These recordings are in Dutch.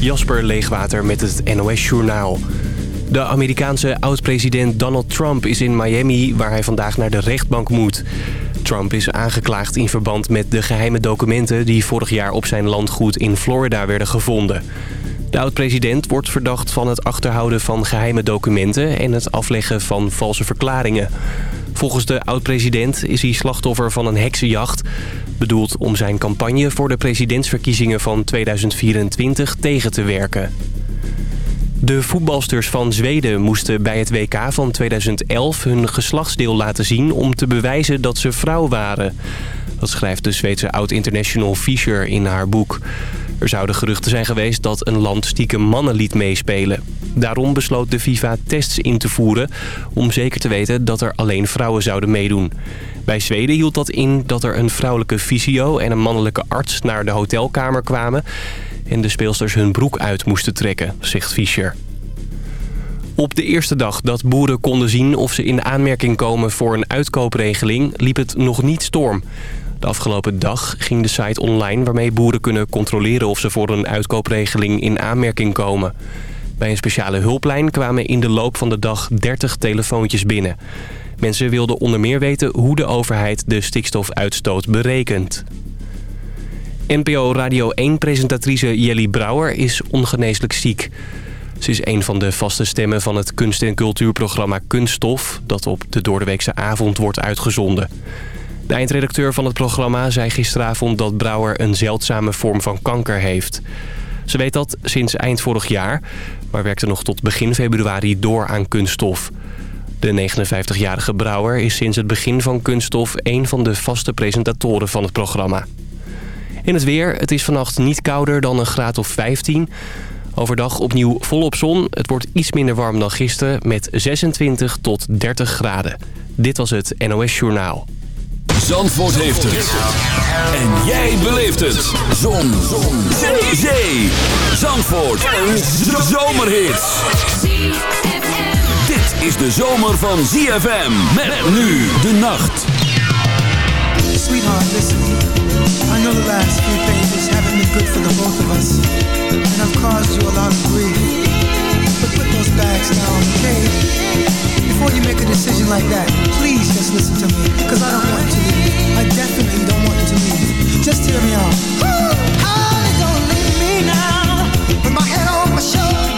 Jasper Leegwater met het NOS Journaal. De Amerikaanse oud-president Donald Trump is in Miami... waar hij vandaag naar de rechtbank moet. Trump is aangeklaagd in verband met de geheime documenten... die vorig jaar op zijn landgoed in Florida werden gevonden. De oud-president wordt verdacht van het achterhouden van geheime documenten... en het afleggen van valse verklaringen. Volgens de oud-president is hij slachtoffer van een heksenjacht... bedoeld om zijn campagne voor de presidentsverkiezingen van 2024 tegen te werken. De voetbalsters van Zweden moesten bij het WK van 2011 hun geslachtsdeel laten zien... om te bewijzen dat ze vrouw waren. Dat schrijft de Zweedse oud-international Fischer in haar boek. Er zouden geruchten zijn geweest dat een land stiekem mannen liet meespelen. Daarom besloot de FIFA tests in te voeren om zeker te weten dat er alleen vrouwen zouden meedoen. Bij Zweden hield dat in dat er een vrouwelijke fysio en een mannelijke arts naar de hotelkamer kwamen... en de speelsters hun broek uit moesten trekken, zegt Fischer. Op de eerste dag dat boeren konden zien of ze in aanmerking komen voor een uitkoopregeling liep het nog niet storm. De afgelopen dag ging de site online waarmee boeren kunnen controleren of ze voor een uitkoopregeling in aanmerking komen. Bij een speciale hulplijn kwamen in de loop van de dag 30 telefoontjes binnen. Mensen wilden onder meer weten hoe de overheid de stikstofuitstoot berekent. NPO Radio 1-presentatrice Jelly Brouwer is ongeneeslijk ziek. Ze is een van de vaste stemmen van het kunst- en cultuurprogramma Kunststof... dat op de Doordeweekse avond wordt uitgezonden. De eindredacteur van het programma zei gisteravond dat Brouwer een zeldzame vorm van kanker heeft. Ze weet dat sinds eind vorig jaar, maar werkte nog tot begin februari door aan kunststof. De 59-jarige Brouwer is sinds het begin van kunststof een van de vaste presentatoren van het programma. In het weer, het is vannacht niet kouder dan een graad of 15. Overdag opnieuw volop zon. Het wordt iets minder warm dan gisteren met 26 tot 30 graden. Dit was het NOS Journaal. Zandvoort heeft het. En jij beleeft het. Zon. Zon. Zee. Zandvoort. Een zomerhit. Dit is de zomer van ZFM. Met nu de nacht. Sweetheart, listen. I know the last few pages haven't been good for the both of us. And I've caused you a lot of grief. But put those bags down, okay? Before you make a decision like that, please just listen to me. Cause I don't want you to leave. I definitely don't want you to leave. Just hear me out. Honey, don't leave me now. With my head on my shoulders,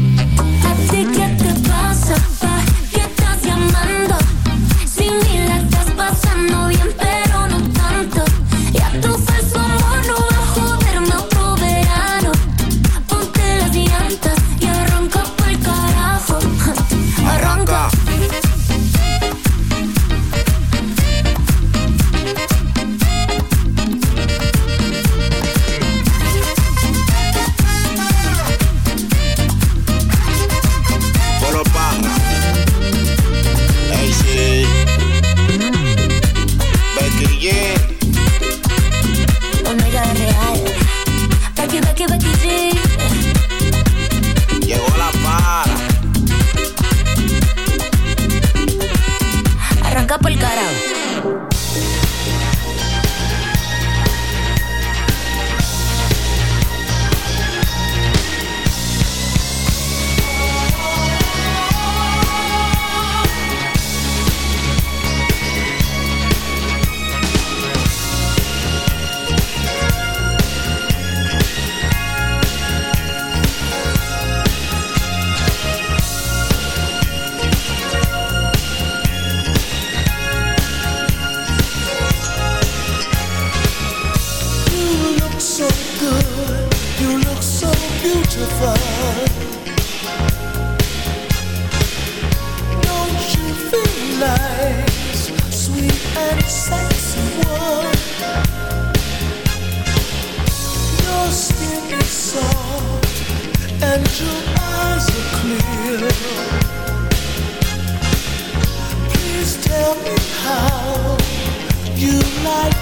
you like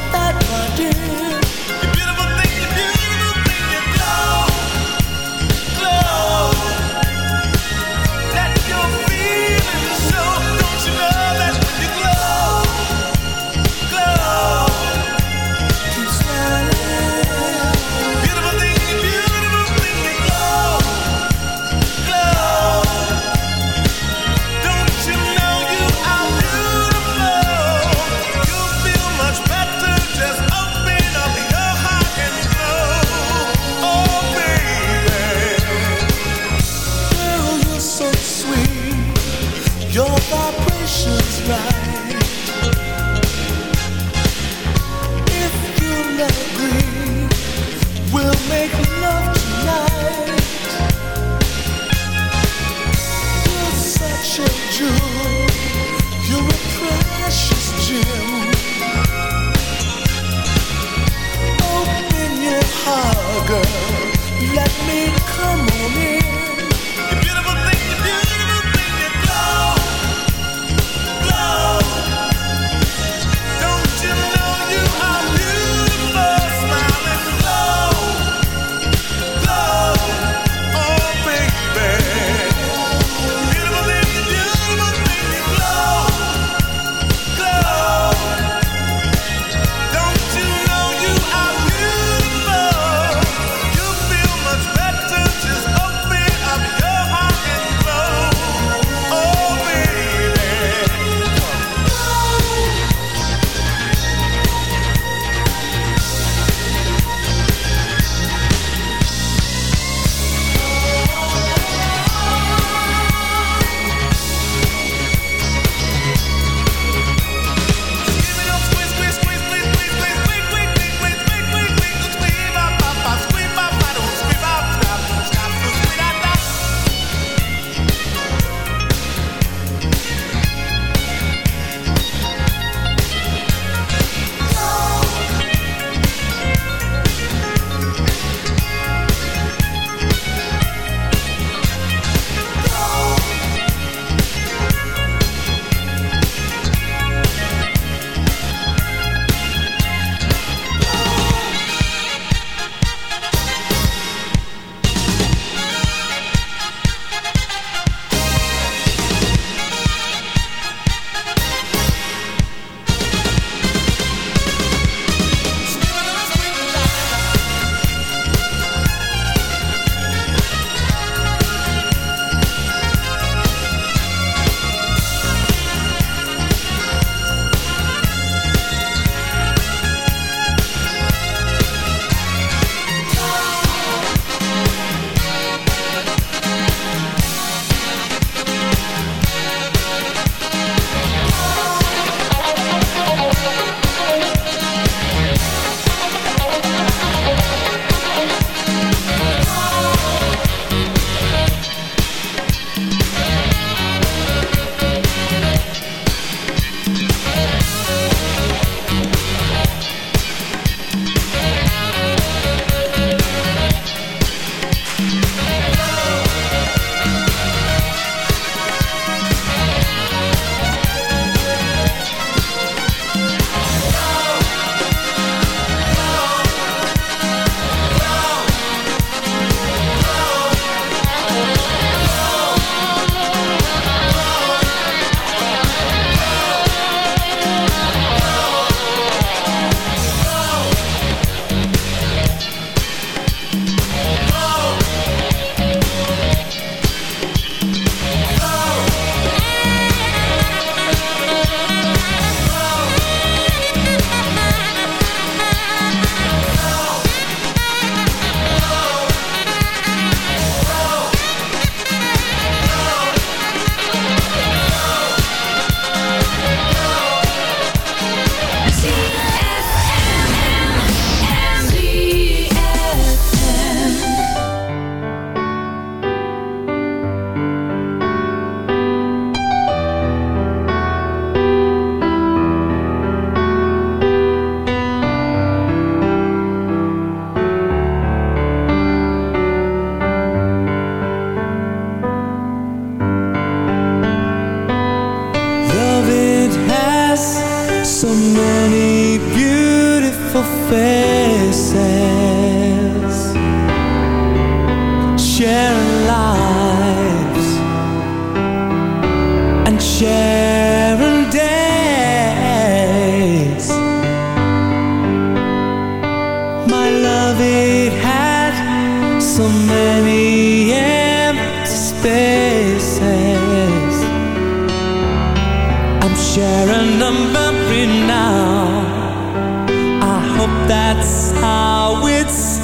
that's how it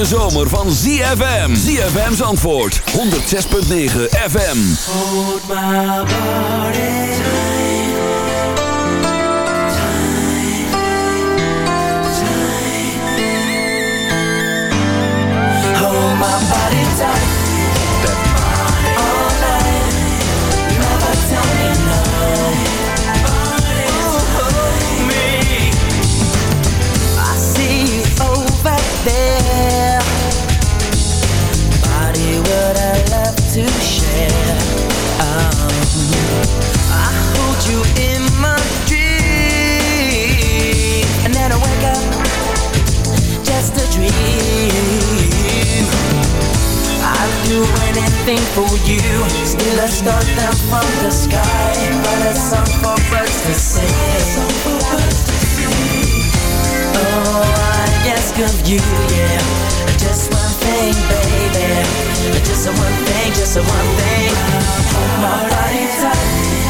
De zomer van ZFM. ZFM's antwoord. 106.9 FM. Hold my body. my do anything for you. Still I start them from the sky But a song for birds to sing Oh, I ask of you, yeah. Just one thing, baby. Just one thing, just one thing. Hold my body tight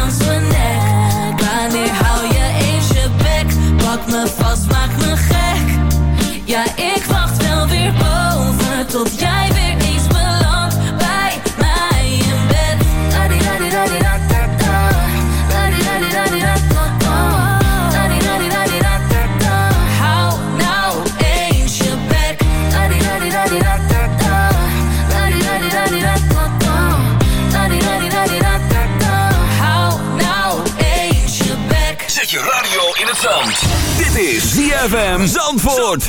me vast, maak me gek. Ja, ik wacht wel weer boven, tot jij weer Dit is ZFM Zandvoort.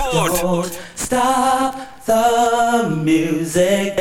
Stop the music.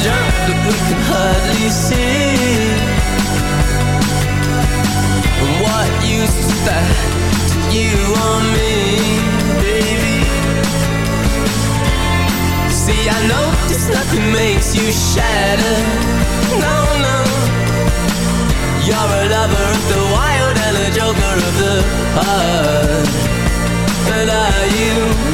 jump that we can hardly see And what use is that to you or me, baby? See, I know this nothing makes you shatter No, no You're a lover of the wild and a joker of the heart But are you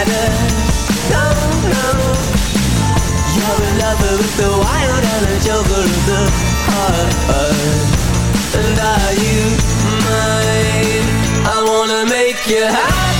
No, no. You're the wild and joker of the heart. And are you mine? I wanna make you happy.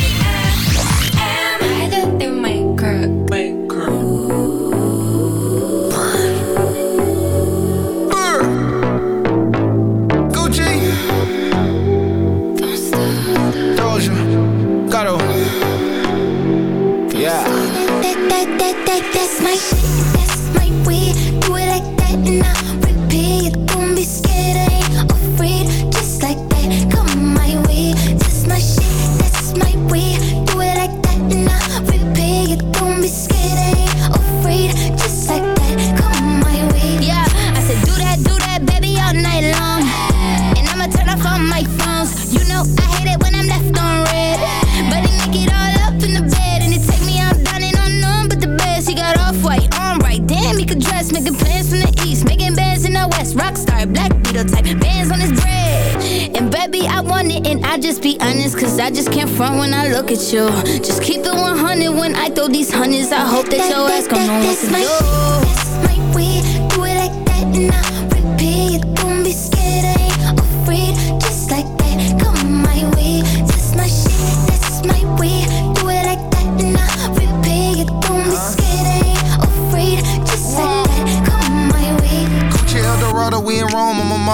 Cause I just can't front when I look at you. Just keep it 100 when I throw these hundreds. I hope that your ass gon' know what to do. shit, that's my way. Do it like that and I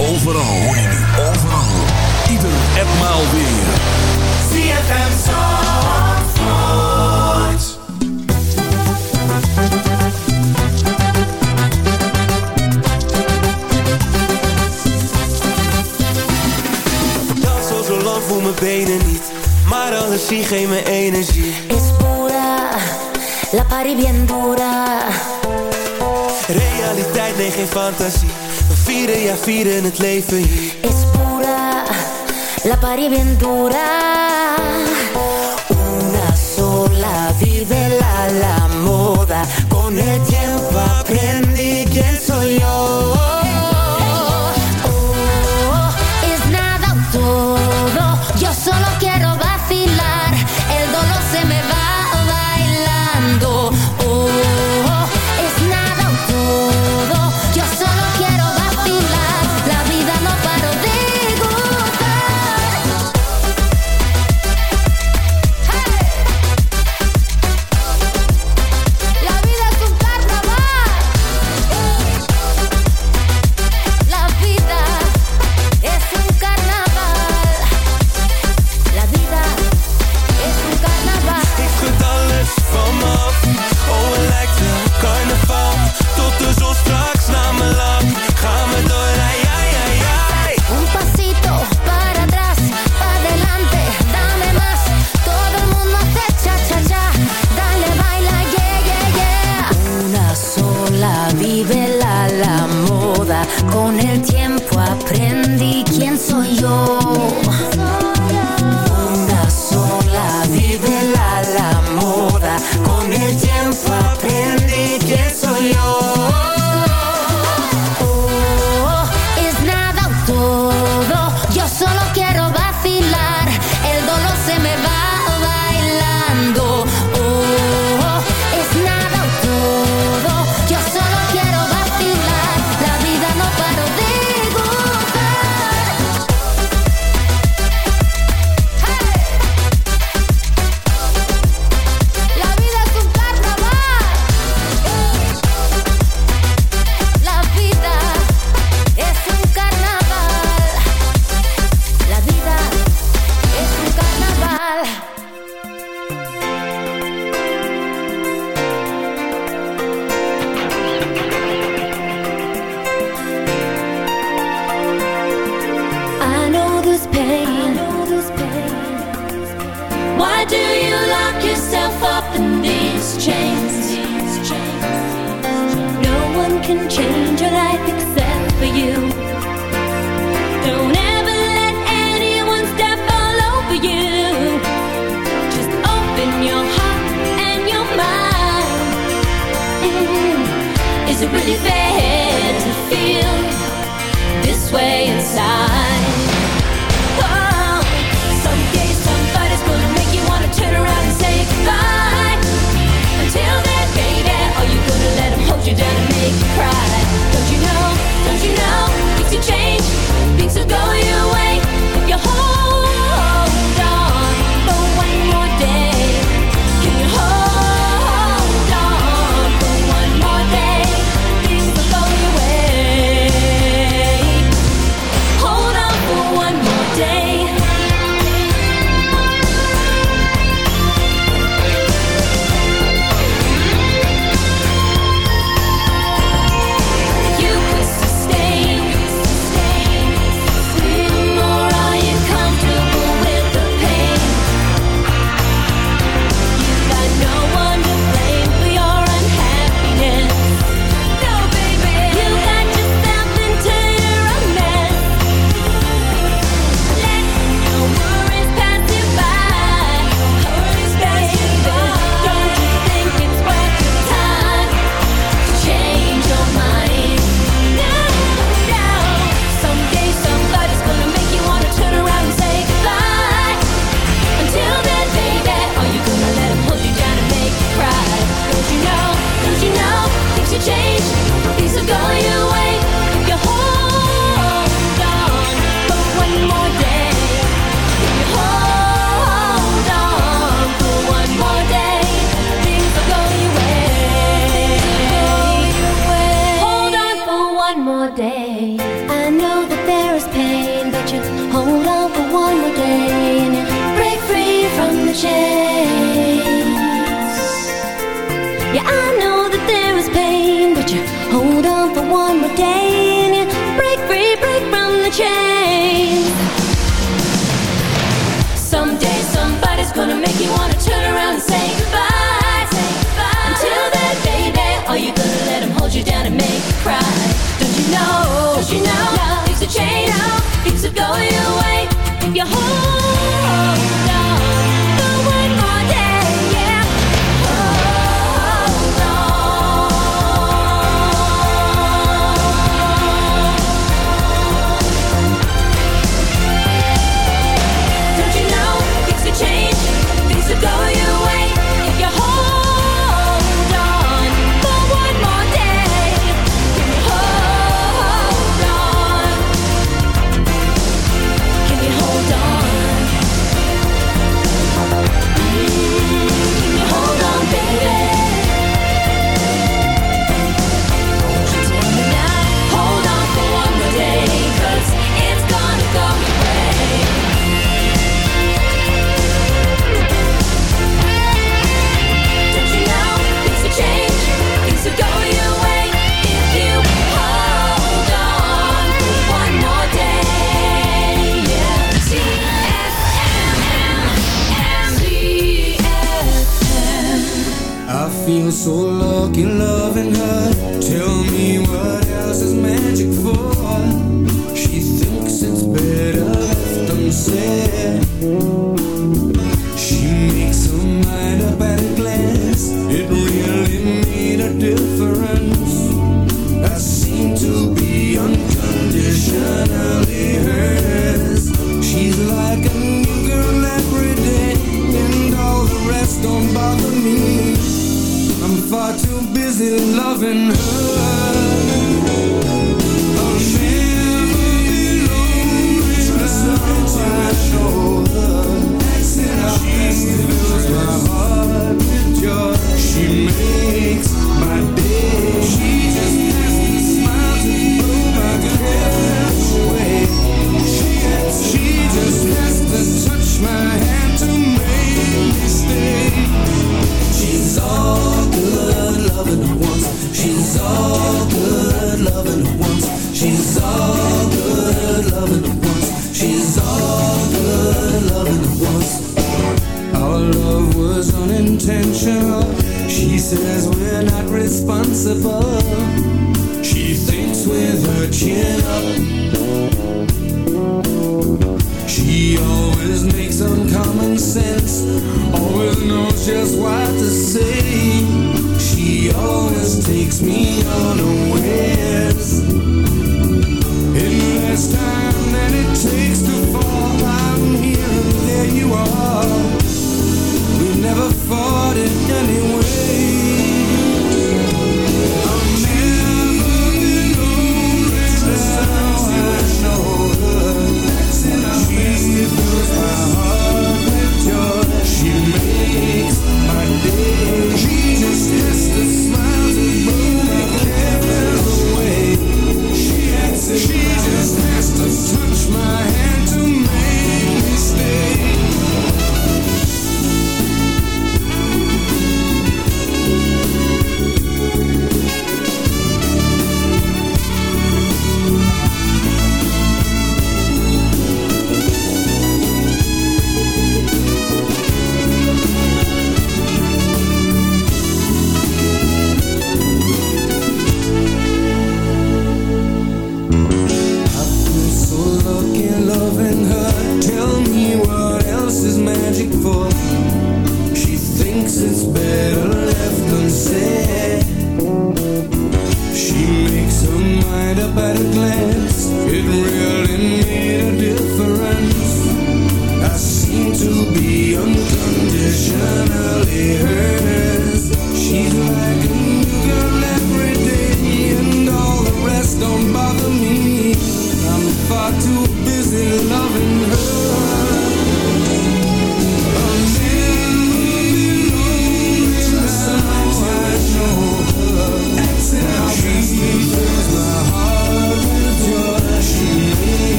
Overal. Overal. Ieder en maal weer. CFM Zandvoort. Dans als zo lang voel mijn benen niet. Maar alles zie geen mijn energie. Is pura, la pari bien dura. Realiteit, nee geen fantasie Es pura, la pari bien dura. Una sola, vive la, la moda. Con el tiempo aprendí quién soy yo. Oh, es nada todo, yo solo quiero vacilar. El dolor se me va.